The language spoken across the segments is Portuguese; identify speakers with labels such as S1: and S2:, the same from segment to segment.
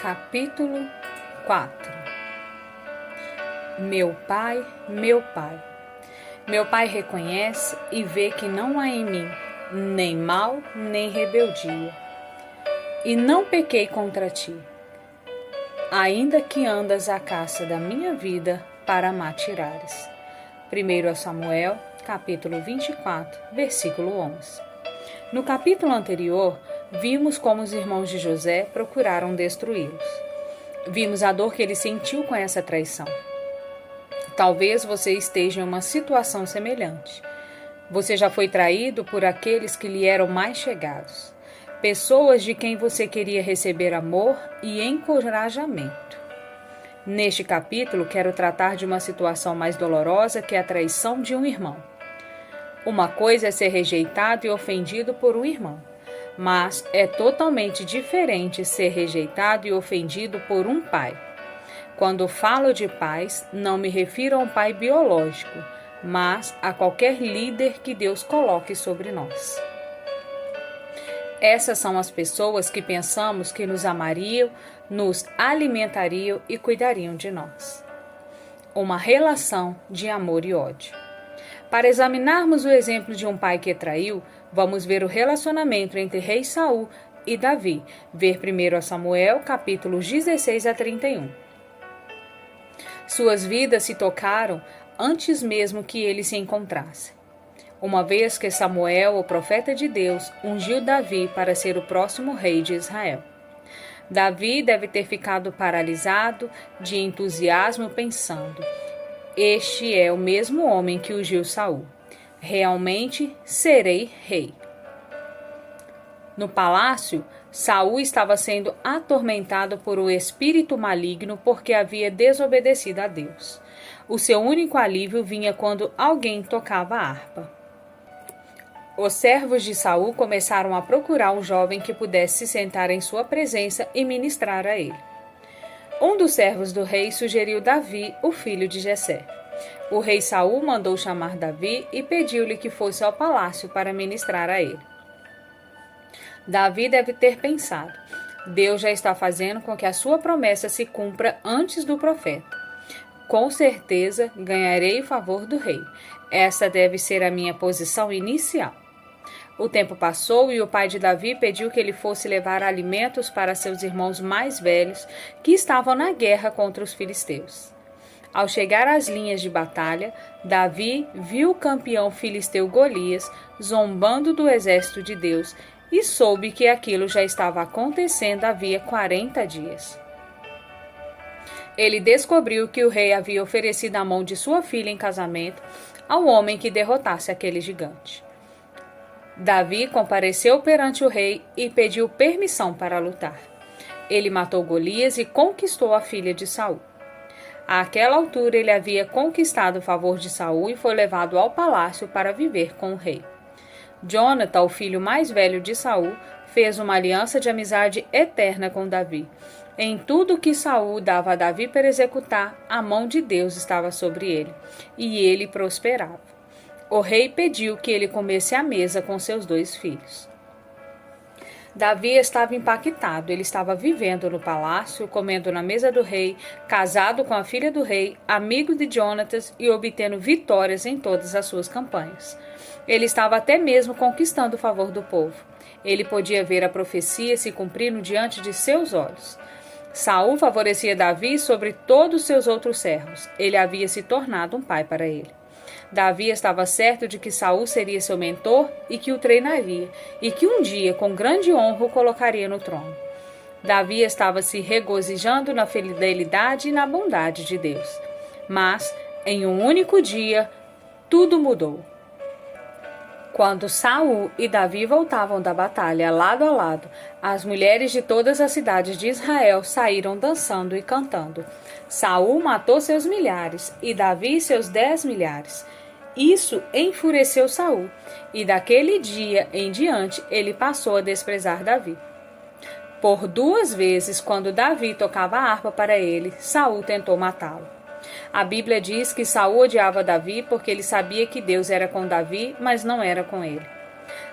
S1: Capítulo 4 Meu pai, meu pai. Meu pai reconhece e vê que não há em mim nem mal, nem rebeldia. E não pequei contra ti, ainda que andas à caça da minha vida para matirares. 1 Samuel, capítulo 24, versículo 11. No capítulo anterior, vimos como os irmãos de José procuraram destruí-los. Vimos a dor que ele sentiu com essa traição. Talvez você esteja em uma situação semelhante. Você já foi traído por aqueles que lhe eram mais chegados, pessoas de quem você queria receber amor e encorajamento. Neste capítulo, quero tratar de uma situação mais dolorosa que é a traição de um irmão. Uma coisa é ser rejeitado e ofendido por um irmão mas é totalmente diferente ser rejeitado e ofendido por um pai. Quando falo de pais, não me refiro a um pai biológico, mas a qualquer líder que Deus coloque sobre nós. Essas são as pessoas que pensamos que nos amariam, nos alimentariam e cuidariam de nós. Uma relação de amor e ódio. Para examinarmos o exemplo de um pai que traiu, vamos ver o relacionamento entre rei Saul e Davi. Ver primeiro a Samuel, capítulos 16 a 31. Suas vidas se tocaram antes mesmo que eles se encontrassem. Uma vez que Samuel, o profeta de Deus, ungiu Davi para ser o próximo rei de Israel. Davi deve ter ficado paralisado de entusiasmo pensando: este é o mesmo homem que ungiu Saul. Realmente serei rei. No palácio, Saul estava sendo atormentado por um espírito maligno porque havia desobedecido a Deus. O seu único alívio vinha quando alguém tocava a harpa. Os servos de Saul começaram a procurar um jovem que pudesse se sentar em sua presença e ministrar a ele. Um dos servos do rei sugeriu Davi, o filho de Jessé. O rei Saul mandou chamar Davi e pediu-lhe que fosse ao palácio para ministrar a ele. Davi deve ter pensado: Deus já está fazendo com que a sua promessa se cumpra antes do profeta. Com certeza ganharei o favor do rei. Essa deve ser a minha posição inicial. O tempo passou e o pai de Davi pediu que ele fosse levar alimentos para seus irmãos mais velhos que estavam na guerra contra os filisteus. Ao chegar às linhas de batalha, Davi viu o campeão filisteu Golias zombando do exército de Deus e soube que aquilo já estava acontecendo havia 40 dias. Ele descobriu que o rei havia oferecido a mão de sua filha em casamento ao homem que derrotasse aquele gigante. Davi compareceu perante o rei e pediu permissão para lutar. Ele matou Golias e conquistou a filha de Saul. Àquela altura ele havia conquistado o favor de Saul e foi levado ao palácio para viver com o rei. Jonathan, o filho mais velho de Saul, fez uma aliança de amizade eterna com Davi. Em tudo que Saul dava a Davi para executar, a mão de Deus estava sobre ele, e ele prosperava o rei pediu que ele comesse à mesa com seus dois filhos. Davi estava impactado. Ele estava vivendo no palácio, comendo na mesa do rei, casado com a filha do rei, amigo de Jonatas e obtendo vitórias em todas as suas campanhas. Ele estava até mesmo conquistando o favor do povo. Ele podia ver a profecia se cumprindo diante de seus olhos. Saul favorecia Davi sobre todos os seus outros servos. Ele havia se tornado um pai para ele. Davi estava certo de que Saul seria seu mentor e que o treinaria, e que um dia, com grande honra, o colocaria no trono. Davi estava se regozijando na fidelidade e na bondade de Deus. Mas, em um único dia, tudo mudou. Quando Saul e Davi voltavam da batalha lado a lado, as mulheres de todas as cidades de Israel saíram dançando e cantando. Saul matou seus milhares e Davi seus dez milhares. Isso enfureceu Saul, e daquele dia em diante ele passou a desprezar Davi. Por duas vezes, quando Davi tocava a harpa para ele, Saul tentou matá-lo. A Bíblia diz que Saul odiava Davi porque ele sabia que Deus era com Davi, mas não era com ele.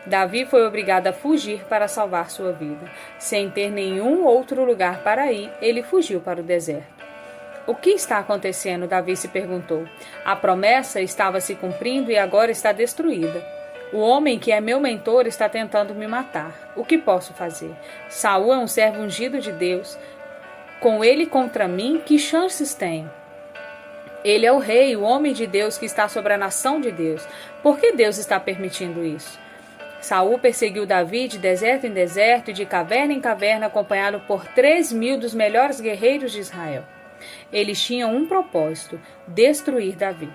S1: Davi foi obrigado a fugir para salvar sua vida. Sem ter nenhum outro lugar para ir, ele fugiu para o deserto. O que está acontecendo? Davi se perguntou. A promessa estava se cumprindo e agora está destruída. O homem que é meu mentor está tentando me matar. O que posso fazer? Saul é um servo ungido de Deus. Com ele contra mim, que chances tenho? Ele é o rei, o homem de Deus que está sobre a nação de Deus. Por que Deus está permitindo isso? Saul perseguiu Davi de deserto em deserto e de caverna em caverna, acompanhado por três mil dos melhores guerreiros de Israel. Eles tinham um propósito: destruir Davi.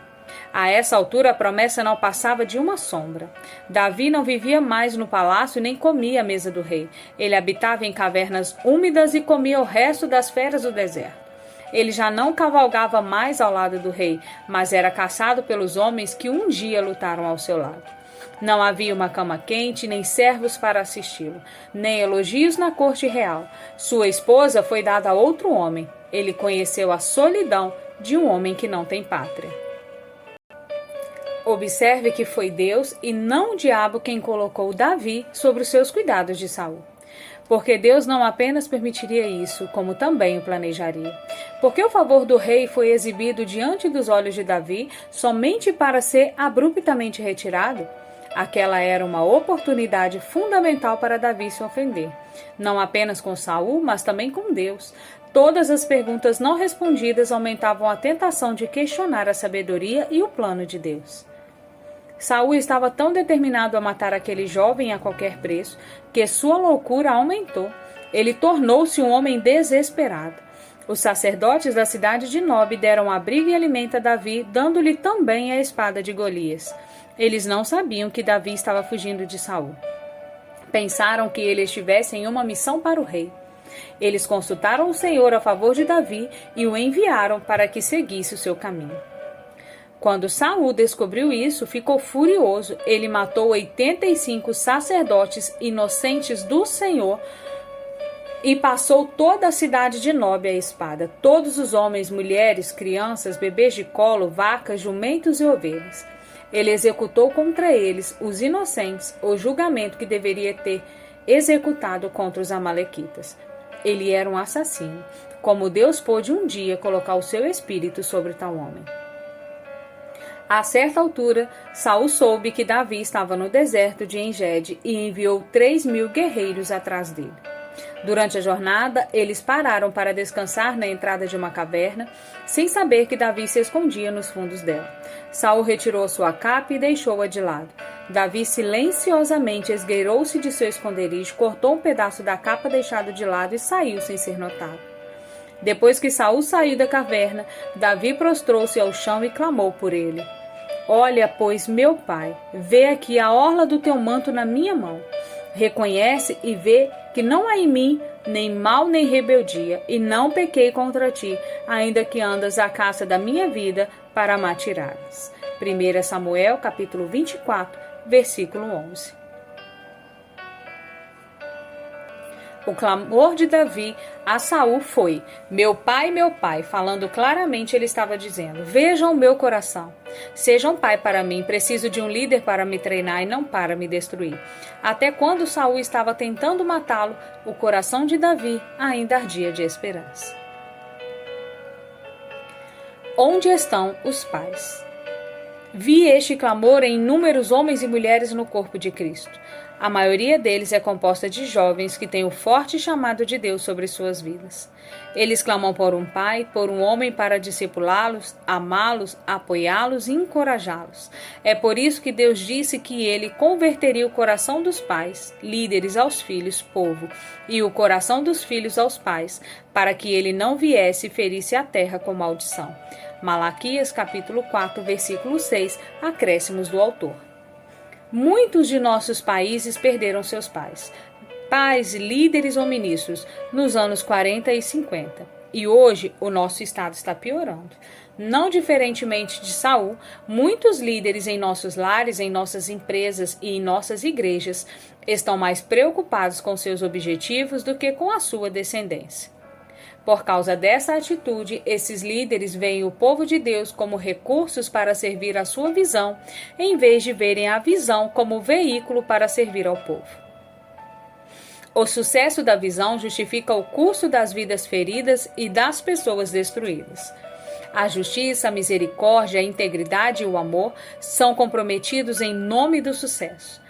S1: A essa altura, a promessa não passava de uma sombra. Davi não vivia mais no palácio nem comia à mesa do rei. Ele habitava em cavernas úmidas e comia o resto das feras do deserto. Ele já não cavalgava mais ao lado do rei, mas era caçado pelos homens que um dia lutaram ao seu lado. Não havia uma cama quente, nem servos para assisti-lo, nem elogios na corte real. Sua esposa foi dada a outro homem. Ele conheceu a solidão de um homem que não tem pátria. Observe que foi Deus e não o diabo quem colocou Davi sobre os seus cuidados de Saul. Porque Deus não apenas permitiria isso, como também o planejaria. Porque o favor do rei foi exibido diante dos olhos de Davi somente para ser abruptamente retirado? Aquela era uma oportunidade fundamental para Davi se ofender, não apenas com Saul, mas também com Deus. Todas as perguntas não respondidas aumentavam a tentação de questionar a sabedoria e o plano de Deus. Saul estava tão determinado a matar aquele jovem a qualquer preço que sua loucura aumentou. Ele tornou-se um homem desesperado. Os sacerdotes da cidade de Nob deram abrigo e alimento a Davi, dando-lhe também a espada de Golias. Eles não sabiam que Davi estava fugindo de Saul. Pensaram que ele estivesse em uma missão para o rei. Eles consultaram o Senhor a favor de Davi e o enviaram para que seguisse o seu caminho. Quando Saul descobriu isso, ficou furioso. Ele matou 85 sacerdotes inocentes do Senhor e passou toda a cidade de Nob à espada, todos os homens, mulheres, crianças, bebês de colo, vacas, jumentos e ovelhas. Ele executou contra eles, os inocentes, o julgamento que deveria ter executado contra os Amalequitas. Ele era um assassino, como Deus pôde um dia colocar o seu espírito sobre tal homem. A certa altura, Saul soube que Davi estava no deserto de Engede e enviou três mil guerreiros atrás dele. Durante a jornada, eles pararam para descansar na entrada de uma caverna, sem saber que Davi se escondia nos fundos dela. Saul retirou sua capa e deixou-a de lado. Davi silenciosamente esgueirou-se de seu esconderijo, cortou um pedaço da capa deixado de lado e saiu sem ser notado. Depois que Saul saiu da caverna, Davi prostrou-se ao chão e clamou por ele. Olha, pois, meu pai, vê aqui a orla do teu manto na minha mão. Reconhece e vê que não há em mim nem mal nem rebeldia, e não pequei contra ti, ainda que andas à caça da minha vida para matiradas. 1 Samuel capítulo 24, versículo 11. O clamor de Davi a Saul foi: Meu pai, meu pai, falando claramente, ele estava dizendo: Vejam o meu coração. Sejam pai para mim, preciso de um líder para me treinar e não para me destruir. Até quando Saul estava tentando matá-lo, o coração de Davi ainda ardia de esperança. Onde estão os pais? Vi este clamor em inúmeros homens e mulheres no corpo de Cristo. A maioria deles é composta de jovens que têm o forte chamado de Deus sobre suas vidas. Eles clamam por um pai, por um homem para discipulá-los, amá-los, apoiá-los e encorajá-los. É por isso que Deus disse que ele converteria o coração dos pais, líderes aos filhos, povo, e o coração dos filhos aos pais, para que ele não viesse e ferisse a terra com maldição. Malaquias capítulo 4, versículo 6, acréscimos do autor. Muitos de nossos países perderam seus pais, pais, líderes ou ministros, nos anos 40 e 50. E hoje o nosso estado está piorando. Não diferentemente de Saul, muitos líderes em nossos lares, em nossas empresas e em nossas igrejas estão mais preocupados com seus objetivos do que com a sua descendência. Por causa dessa atitude, esses líderes veem o povo de Deus como recursos para servir a sua visão, em vez de verem a visão como veículo para servir ao povo. O sucesso da visão justifica o custo das vidas feridas e das pessoas destruídas. A justiça, a misericórdia, a integridade e o amor são comprometidos em nome do sucesso.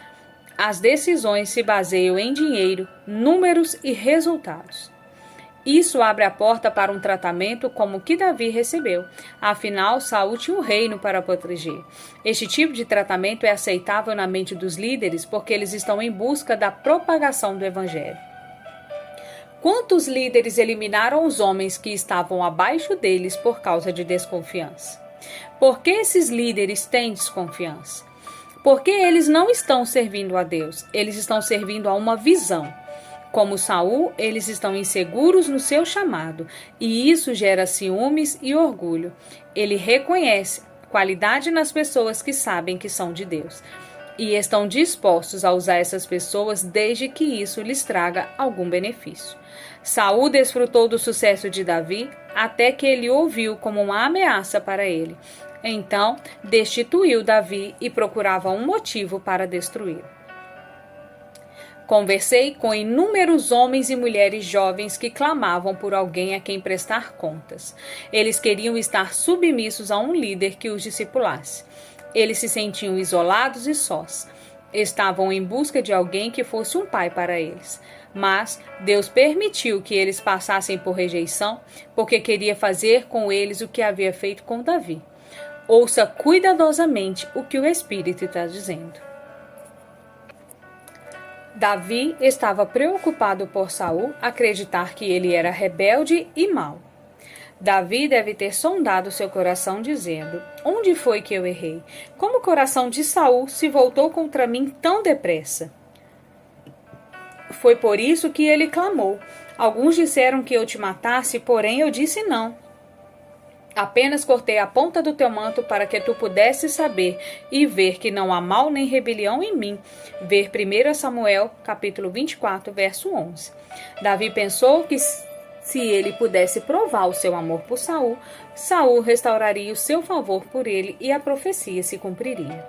S1: As decisões se baseiam em dinheiro, números e resultados. Isso abre a porta para um tratamento como o que Davi recebeu. Afinal, Saul tinha um reino para proteger. Este tipo de tratamento é aceitável na mente dos líderes porque eles estão em busca da propagação do evangelho. Quantos líderes eliminaram os homens que estavam abaixo deles por causa de desconfiança? Por que esses líderes têm desconfiança? Porque eles não estão servindo a Deus, eles estão servindo a uma visão. Como Saul, eles estão inseguros no seu chamado, e isso gera ciúmes e orgulho. Ele reconhece qualidade nas pessoas que sabem que são de Deus e estão dispostos a usar essas pessoas desde que isso lhes traga algum benefício. Saul desfrutou do sucesso de Davi até que ele ouviu como uma ameaça para ele. Então, destituiu Davi e procurava um motivo para destruí-lo. Conversei com inúmeros homens e mulheres jovens que clamavam por alguém a quem prestar contas. Eles queriam estar submissos a um líder que os discipulasse. Eles se sentiam isolados e sós. Estavam em busca de alguém que fosse um pai para eles. Mas Deus permitiu que eles passassem por rejeição, porque queria fazer com eles o que havia feito com Davi. Ouça cuidadosamente o que o Espírito está dizendo. Davi estava preocupado por Saul acreditar que ele era rebelde e mau. Davi deve ter sondado seu coração dizendo: Onde foi que eu errei? Como o coração de Saul se voltou contra mim tão depressa? Foi por isso que ele clamou. Alguns disseram que eu te matasse, porém eu disse não. Apenas cortei a ponta do teu manto para que tu pudesses saber e ver que não há mal nem rebelião em mim. Ver 1 Samuel, capítulo 24, verso 11. Davi pensou que se ele pudesse provar o seu amor por Saul, Saul restauraria o seu favor por ele e a profecia se cumpriria.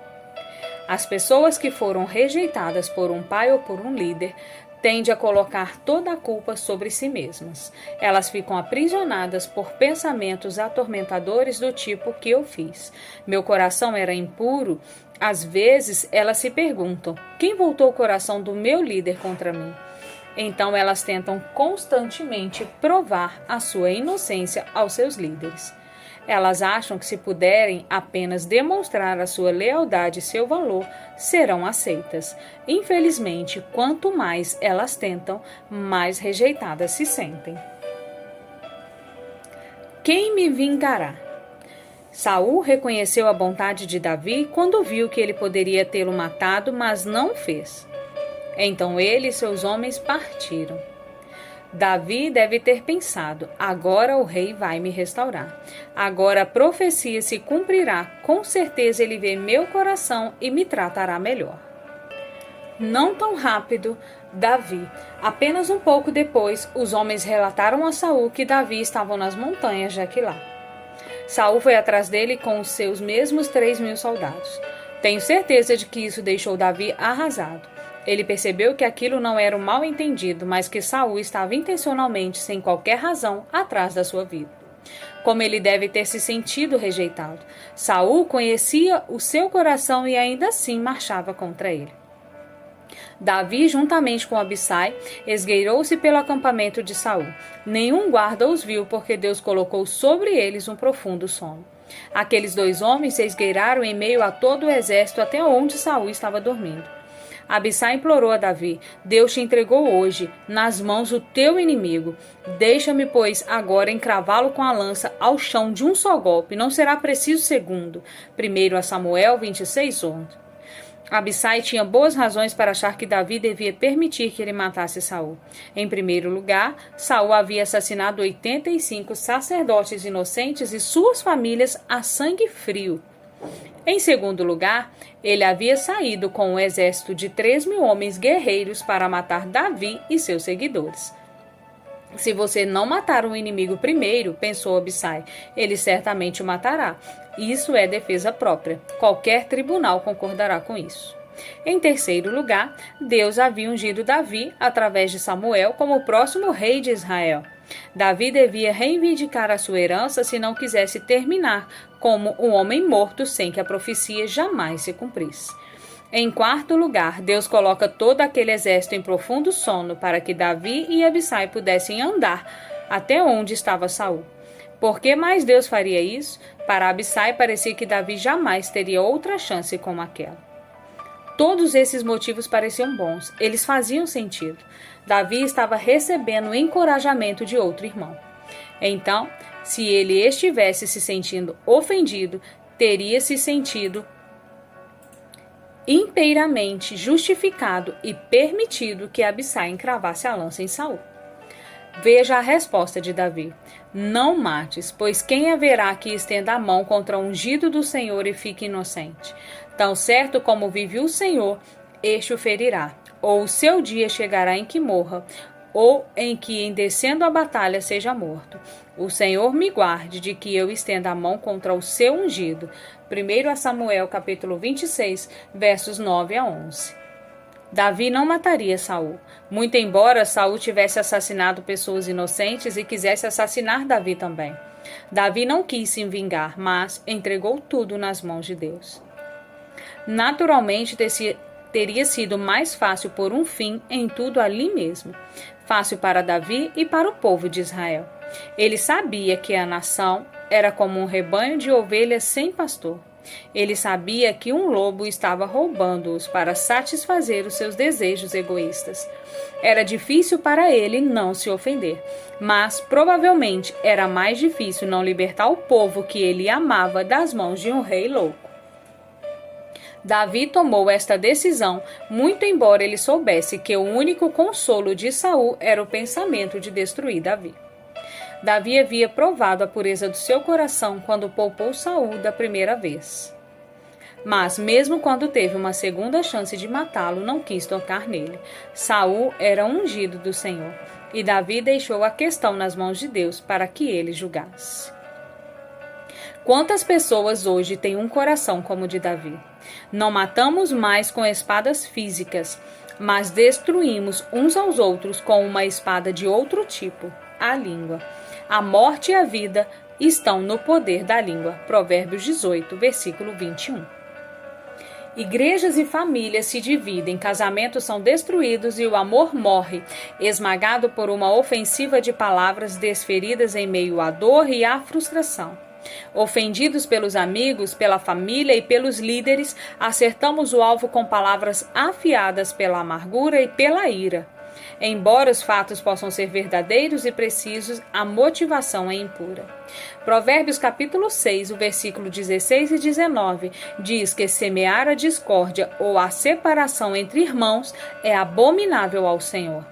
S1: As pessoas que foram rejeitadas por um pai ou por um líder tende a colocar toda a culpa sobre si mesmas. Elas ficam aprisionadas por pensamentos atormentadores do tipo que eu fiz. Meu coração era impuro. Às vezes elas se perguntam: quem voltou o coração do meu líder contra mim? Então elas tentam constantemente provar a sua inocência aos seus líderes. Elas acham que, se puderem apenas demonstrar a sua lealdade e seu valor, serão aceitas. Infelizmente, quanto mais elas tentam, mais rejeitadas se sentem. Quem me vingará? Saul reconheceu a bondade de Davi quando viu que ele poderia tê-lo matado, mas não fez. Então ele e seus homens partiram. Davi deve ter pensado: agora o rei vai me restaurar. Agora a profecia se cumprirá. Com certeza ele vê meu coração e me tratará melhor. Não tão rápido, Davi. Apenas um pouco depois, os homens relataram a Saul que Davi estava nas montanhas de Aquilá. Saul foi atrás dele com os seus mesmos três mil soldados. Tenho certeza de que isso deixou Davi arrasado. Ele percebeu que aquilo não era um mal entendido, mas que Saul estava intencionalmente, sem qualquer razão, atrás da sua vida. Como ele deve ter se sentido rejeitado. Saul conhecia o seu coração e ainda assim marchava contra ele. Davi, juntamente com Abissai, esgueirou-se pelo acampamento de Saul. Nenhum guarda os viu, porque Deus colocou sobre eles um profundo sono. Aqueles dois homens se esgueiraram em meio a todo o exército até onde Saul estava dormindo. Abissai implorou a Davi: Deus te entregou hoje nas mãos o teu inimigo. Deixa-me, pois, agora encravá-lo com a lança ao chão de um só golpe. Não será preciso segundo. Primeiro a Samuel 26, 11. Abissai tinha boas razões para achar que Davi devia permitir que ele matasse Saul. Em primeiro lugar, Saul havia assassinado 85 sacerdotes inocentes e suas famílias a sangue frio. Em segundo lugar, ele havia saído com um exército de três mil homens guerreiros para matar Davi e seus seguidores. Se você não matar o inimigo primeiro, pensou Abissai, ele certamente o matará. Isso é defesa própria. Qualquer tribunal concordará com isso. Em terceiro lugar, Deus havia ungido Davi, através de Samuel, como o próximo rei de Israel. Davi devia reivindicar a sua herança se não quisesse terminar como um homem morto sem que a profecia jamais se cumprisse. Em quarto lugar, Deus coloca todo aquele exército em profundo sono para que Davi e Abissai pudessem andar até onde estava Saul. Por que mais Deus faria isso? Para Abissai parecia que Davi jamais teria outra chance como aquela. Todos esses motivos pareciam bons, eles faziam sentido. Davi estava recebendo o encorajamento de outro irmão. Então, se ele estivesse se sentindo ofendido, teria se sentido inteiramente justificado e permitido que Abissai encravasse a lança em Saul. Veja a resposta de Davi: Não mates, pois quem haverá que estenda a mão contra o ungido do Senhor e fique inocente? Tão certo como vive o Senhor, este o ferirá, ou o seu dia chegará em que morra, ou em que, em descendo a batalha, seja morto. O Senhor me guarde de que eu estenda a mão contra o seu ungido. 1 Samuel capítulo 26, versos 9 a 11. Davi não mataria Saul, muito embora Saul tivesse assassinado pessoas inocentes e quisesse assassinar Davi também. Davi não quis se vingar, mas entregou tudo nas mãos de Deus. Naturalmente, teria sido mais fácil por um fim em tudo ali mesmo, fácil para Davi e para o povo de Israel. Ele sabia que a nação era como um rebanho de ovelhas sem pastor. Ele sabia que um lobo estava roubando-os para satisfazer os seus desejos egoístas. Era difícil para ele não se ofender, mas provavelmente era mais difícil não libertar o povo que ele amava das mãos de um rei louco. Davi tomou esta decisão, muito embora ele soubesse que o único consolo de Saul era o pensamento de destruir Davi. Davi havia provado a pureza do seu coração quando poupou Saul da primeira vez. Mas mesmo quando teve uma segunda chance de matá-lo, não quis tocar nele. Saul era ungido do Senhor, e Davi deixou a questão nas mãos de Deus para que ele julgasse. Quantas pessoas hoje têm um coração como o de Davi? Não matamos mais com espadas físicas, mas destruímos uns aos outros com uma espada de outro tipo, a língua. A morte e a vida estão no poder da língua. Provérbios 18, versículo 21. Igrejas e famílias se dividem, casamentos são destruídos e o amor morre, esmagado por uma ofensiva de palavras desferidas em meio à dor e à frustração. Ofendidos pelos amigos, pela família e pelos líderes, acertamos o alvo com palavras afiadas pela amargura e pela ira. Embora os fatos possam ser verdadeiros e precisos, a motivação é impura. Provérbios capítulo 6, o versículo 16 e 19 diz que semear a discórdia ou a separação entre irmãos é abominável ao Senhor.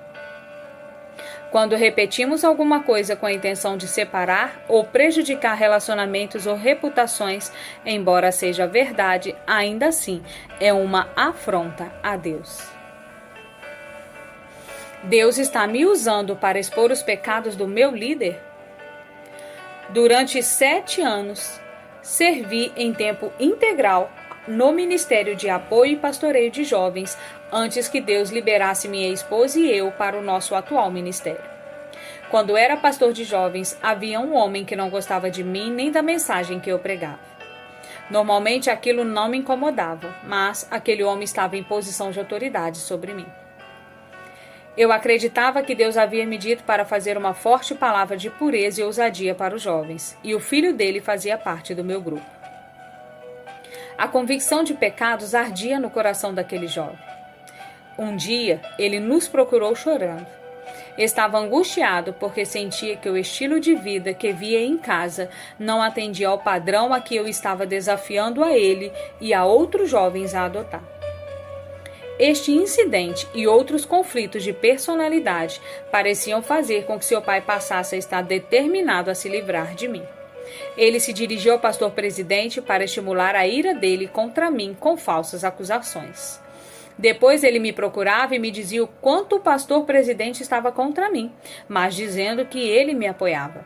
S1: Quando repetimos alguma coisa com a intenção de separar ou prejudicar relacionamentos ou reputações, embora seja verdade, ainda assim é uma afronta a Deus. Deus está me usando para expor os pecados do meu líder? Durante sete anos, servi em tempo integral no Ministério de Apoio e Pastoreio de Jovens antes que Deus liberasse minha esposa e eu para o nosso atual ministério. Quando era pastor de jovens, havia um homem que não gostava de mim nem da mensagem que eu pregava. Normalmente aquilo não me incomodava, mas aquele homem estava em posição de autoridade sobre mim. Eu acreditava que Deus havia me dito para fazer uma forte palavra de pureza e ousadia para os jovens, e o filho dele fazia parte do meu grupo. A convicção de pecados ardia no coração daquele jovem. Um dia, ele nos procurou chorando. Estava angustiado porque sentia que o estilo de vida que via em casa não atendia ao padrão a que eu estava desafiando a ele e a outros jovens a adotar. Este incidente e outros conflitos de personalidade pareciam fazer com que seu pai passasse a estar determinado a se livrar de mim. Ele se dirigiu ao pastor presidente para estimular a ira dele contra mim com falsas acusações. Depois ele me procurava e me dizia o quanto o pastor presidente estava contra mim, mas dizendo que ele me apoiava.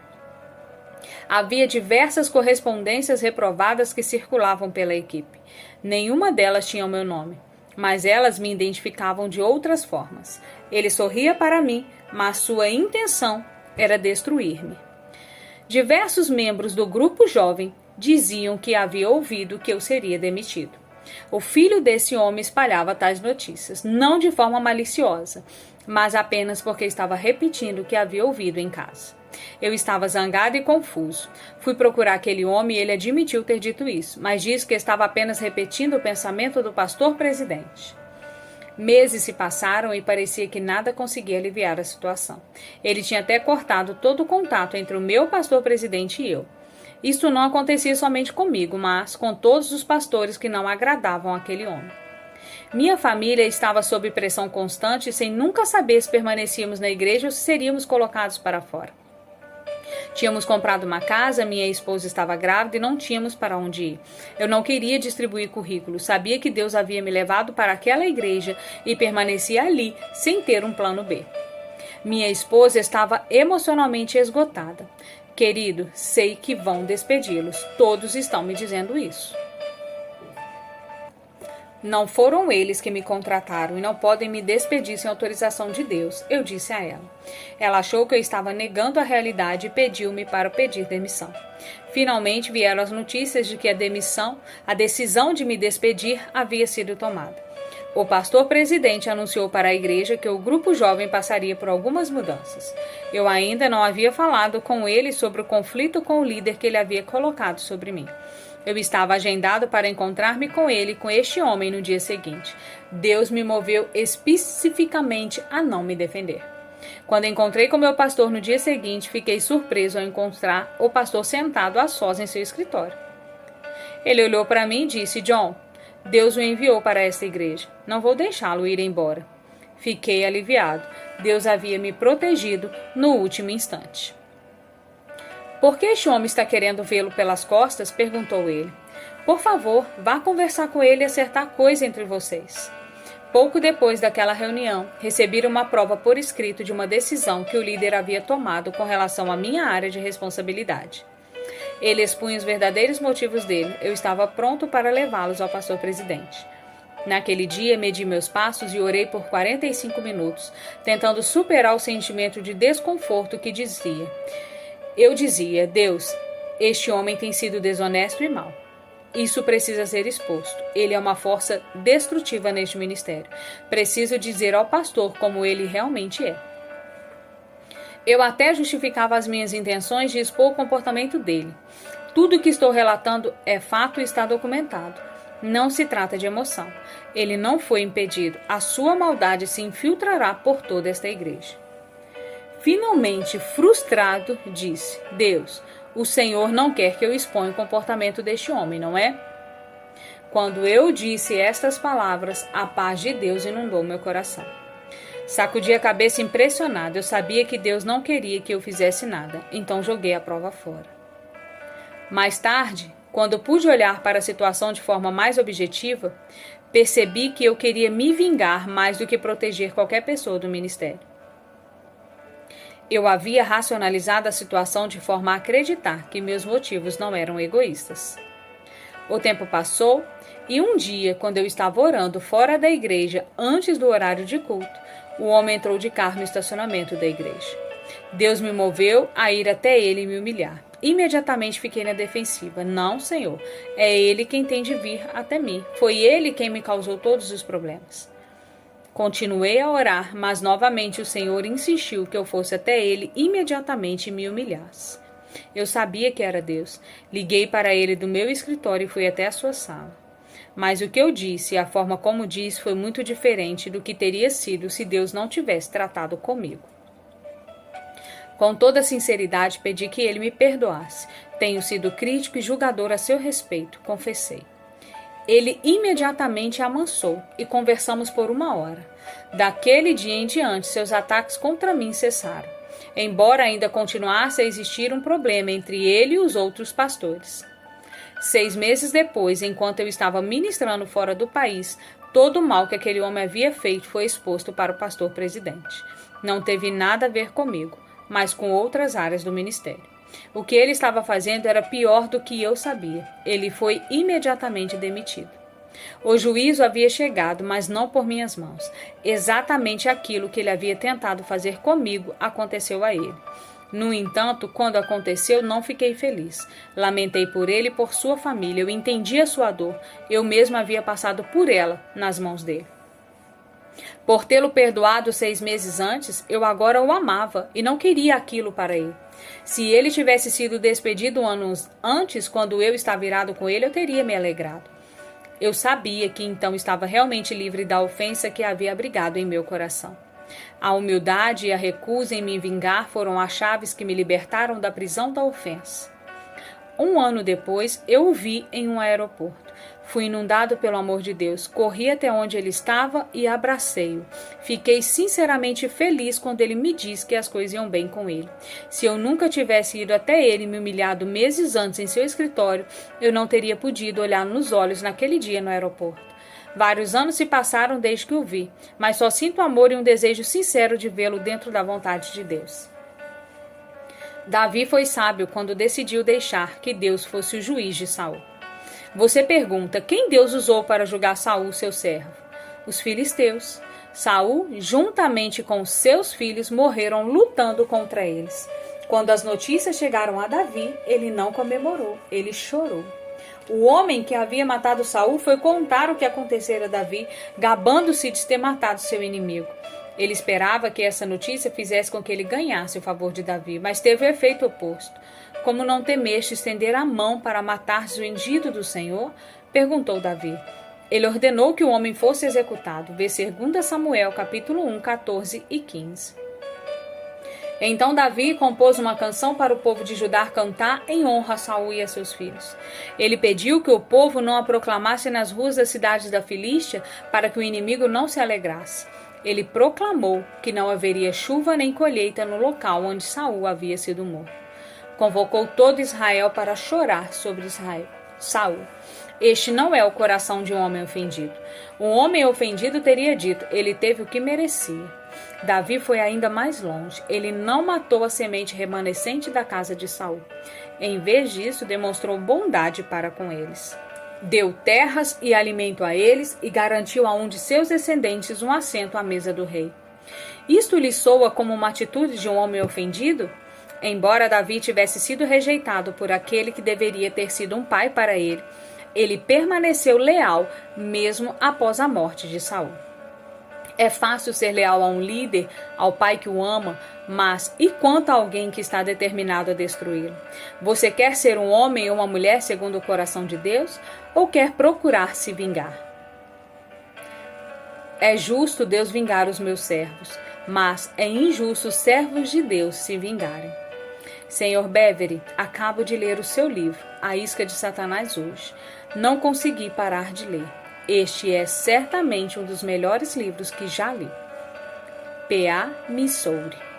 S1: Havia diversas correspondências reprovadas que circulavam pela equipe. Nenhuma delas tinha o meu nome, mas elas me identificavam de outras formas. Ele sorria para mim, mas sua intenção era destruir-me. Diversos membros do grupo jovem diziam que havia ouvido que eu seria demitido. O filho desse homem espalhava tais notícias, não de forma maliciosa, mas apenas porque estava repetindo o que havia ouvido em casa. Eu estava zangado e confuso. Fui procurar aquele homem e ele admitiu ter dito isso, mas disse que estava apenas repetindo o pensamento do pastor presidente. Meses se passaram e parecia que nada conseguia aliviar a situação. Ele tinha até cortado todo o contato entre o meu pastor presidente e eu. Isto não acontecia somente comigo, mas com todos os pastores que não agradavam aquele homem. Minha família estava sob pressão constante, sem nunca saber se permanecíamos na igreja ou se seríamos colocados para fora. Tínhamos comprado uma casa, minha esposa estava grávida e não tínhamos para onde ir. Eu não queria distribuir currículo, sabia que Deus havia me levado para aquela igreja e permanecia ali sem ter um plano B. Minha esposa estava emocionalmente esgotada. Querido, sei que vão despedi-los. Todos estão me dizendo isso. Não foram eles que me contrataram e não podem me despedir sem autorização de Deus, eu disse a ela. Ela achou que eu estava negando a realidade e pediu-me para pedir demissão. Finalmente vieram as notícias de que a demissão, a decisão de me despedir, havia sido tomada. O pastor presidente anunciou para a igreja que o grupo jovem passaria por algumas mudanças. Eu ainda não havia falado com ele sobre o conflito com o líder que ele havia colocado sobre mim. Eu estava agendado para encontrar-me com ele, com este homem, no dia seguinte. Deus me moveu especificamente a não me defender. Quando encontrei com meu pastor no dia seguinte, fiquei surpreso ao encontrar o pastor sentado a sós em seu escritório. Ele olhou para mim e disse: John, Deus o enviou para esta igreja. Não vou deixá-lo ir embora. Fiquei aliviado. Deus havia me protegido no último instante. Por que este homem está querendo vê-lo pelas costas? perguntou ele. Por favor, vá conversar com ele e acertar coisa entre vocês. Pouco depois daquela reunião, recebi uma prova por escrito de uma decisão que o líder havia tomado com relação à minha área de responsabilidade. Ele expunha os verdadeiros motivos dele. Eu estava pronto para levá-los ao pastor presidente. Naquele dia, medi meus passos e orei por 45 minutos, tentando superar o sentimento de desconforto que dizia: eu dizia: Deus, este homem tem sido desonesto e mau. Isso precisa ser exposto. Ele é uma força destrutiva neste ministério. Preciso dizer ao pastor como ele realmente é. Eu até justificava as minhas intenções de expor o comportamento dele. Tudo o que estou relatando é fato e está documentado. Não se trata de emoção. Ele não foi impedido. A sua maldade se infiltrará por toda esta igreja. Finalmente, frustrado, disse: Deus, o Senhor não quer que eu exponha o comportamento deste homem, não é? Quando eu disse estas palavras, a paz de Deus inundou meu coração. Sacudi a cabeça impressionado. Eu sabia que Deus não queria que eu fizesse nada, então joguei a prova fora. Mais tarde, quando pude olhar para a situação de forma mais objetiva, percebi que eu queria me vingar mais do que proteger qualquer pessoa do ministério. Eu havia racionalizado a situação de forma a acreditar que meus motivos não eram egoístas. O tempo passou e um dia, quando eu estava orando fora da igreja antes do horário de culto, o homem entrou de carro no estacionamento da igreja. Deus me moveu a ir até ele e me humilhar. Imediatamente fiquei na defensiva. Não, Senhor, é ele quem tem de vir até mim. Foi ele quem me causou todos os problemas. Continuei a orar, mas novamente o Senhor insistiu que eu fosse até ele imediatamente e me humilhasse. Eu sabia que era Deus. Liguei para ele do meu escritório e fui até a sua sala. Mas o que eu disse e a forma como disse foi muito diferente do que teria sido se Deus não tivesse tratado comigo. Com toda sinceridade, pedi que ele me perdoasse. Tenho sido crítico e julgador a seu respeito, confessei. Ele imediatamente amansou e conversamos por uma hora. Daquele dia em diante, seus ataques contra mim cessaram, embora ainda continuasse a existir um problema entre ele e os outros pastores. Seis meses depois, enquanto eu estava ministrando fora do país, Todo o mal que aquele homem havia feito foi exposto para o pastor presidente. Não teve nada a ver comigo, mas com outras áreas do ministério. O que ele estava fazendo era pior do que eu sabia. Ele foi imediatamente demitido. O juízo havia chegado, mas não por minhas mãos. Exatamente aquilo que ele havia tentado fazer comigo aconteceu a ele. No entanto, quando aconteceu, não fiquei feliz. Lamentei por ele e por sua família. Eu entendi a sua dor. Eu mesmo havia passado por ela nas mãos dele. Por tê-lo perdoado seis meses antes, eu agora o amava e não queria aquilo para ele. Se ele tivesse sido despedido anos antes, quando eu estava virado com ele, eu teria me alegrado. Eu sabia que então estava realmente livre da ofensa que havia abrigado em meu coração. A humildade e a recusa em me vingar foram as chaves que me libertaram da prisão da ofensa. Um ano depois, eu o vi em um aeroporto. Fui inundado pelo amor de Deus, corri até onde ele estava e abracei-o. Fiquei sinceramente feliz quando ele me disse que as coisas iam bem com ele. Se eu nunca tivesse ido até ele e me humilhado meses antes em seu escritório, eu não teria podido olhar nos olhos naquele dia no aeroporto. Vários anos se passaram desde que o vi, mas só sinto amor e um desejo sincero de vê-lo dentro da vontade de Deus. Davi foi sábio quando decidiu deixar que Deus fosse o juiz de Saul. Você pergunta: quem Deus usou para julgar Saul, seu servo? Os filisteus. Saul, juntamente com seus filhos, morreram lutando contra eles. Quando as notícias chegaram a Davi, ele não comemorou, ele chorou. O homem que havia matado Saul foi contar o que acontecera a Davi, gabando-se de ter matado seu inimigo. Ele esperava que essa notícia fizesse com que ele ganhasse o favor de Davi, mas teve o efeito oposto. Como não temeste estender a mão para matar o ungido do Senhor? perguntou Davi. Ele ordenou que o homem fosse executado. Vê 2 Samuel, capítulo 1, 14 e 15. Então Davi compôs uma canção para o povo de Judá cantar em honra a Saul e a seus filhos. Ele pediu que o povo não a proclamasse nas ruas das cidades da Filístia, para que o inimigo não se alegrasse. Ele proclamou que não haveria chuva nem colheita no local onde Saul havia sido morto convocou todo Israel para chorar sobre Israel. Saul. Este não é o coração de um homem ofendido. Um homem ofendido teria dito: ele teve o que merecia. Davi foi ainda mais longe. Ele não matou a semente remanescente da casa de Saul. Em vez disso, demonstrou bondade para com eles. Deu terras e alimento a eles e garantiu a um de seus descendentes um assento à mesa do rei. Isto lhe soa como uma atitude de um homem ofendido? Embora Davi tivesse sido rejeitado por aquele que deveria ter sido um pai para ele, ele permaneceu leal mesmo após a morte de Saul. É fácil ser leal a um líder, ao pai que o ama, mas e quanto a alguém que está determinado a destruí-lo? Você quer ser um homem ou uma mulher segundo o coração de Deus ou quer procurar se vingar? É justo Deus vingar os meus servos, mas é injusto os servos de Deus se vingarem. Senhor Beverly, acabo de ler o seu livro, A Isca de Satanás hoje. Não consegui parar de ler. Este é certamente um dos melhores livros que já li. P.A. Missouri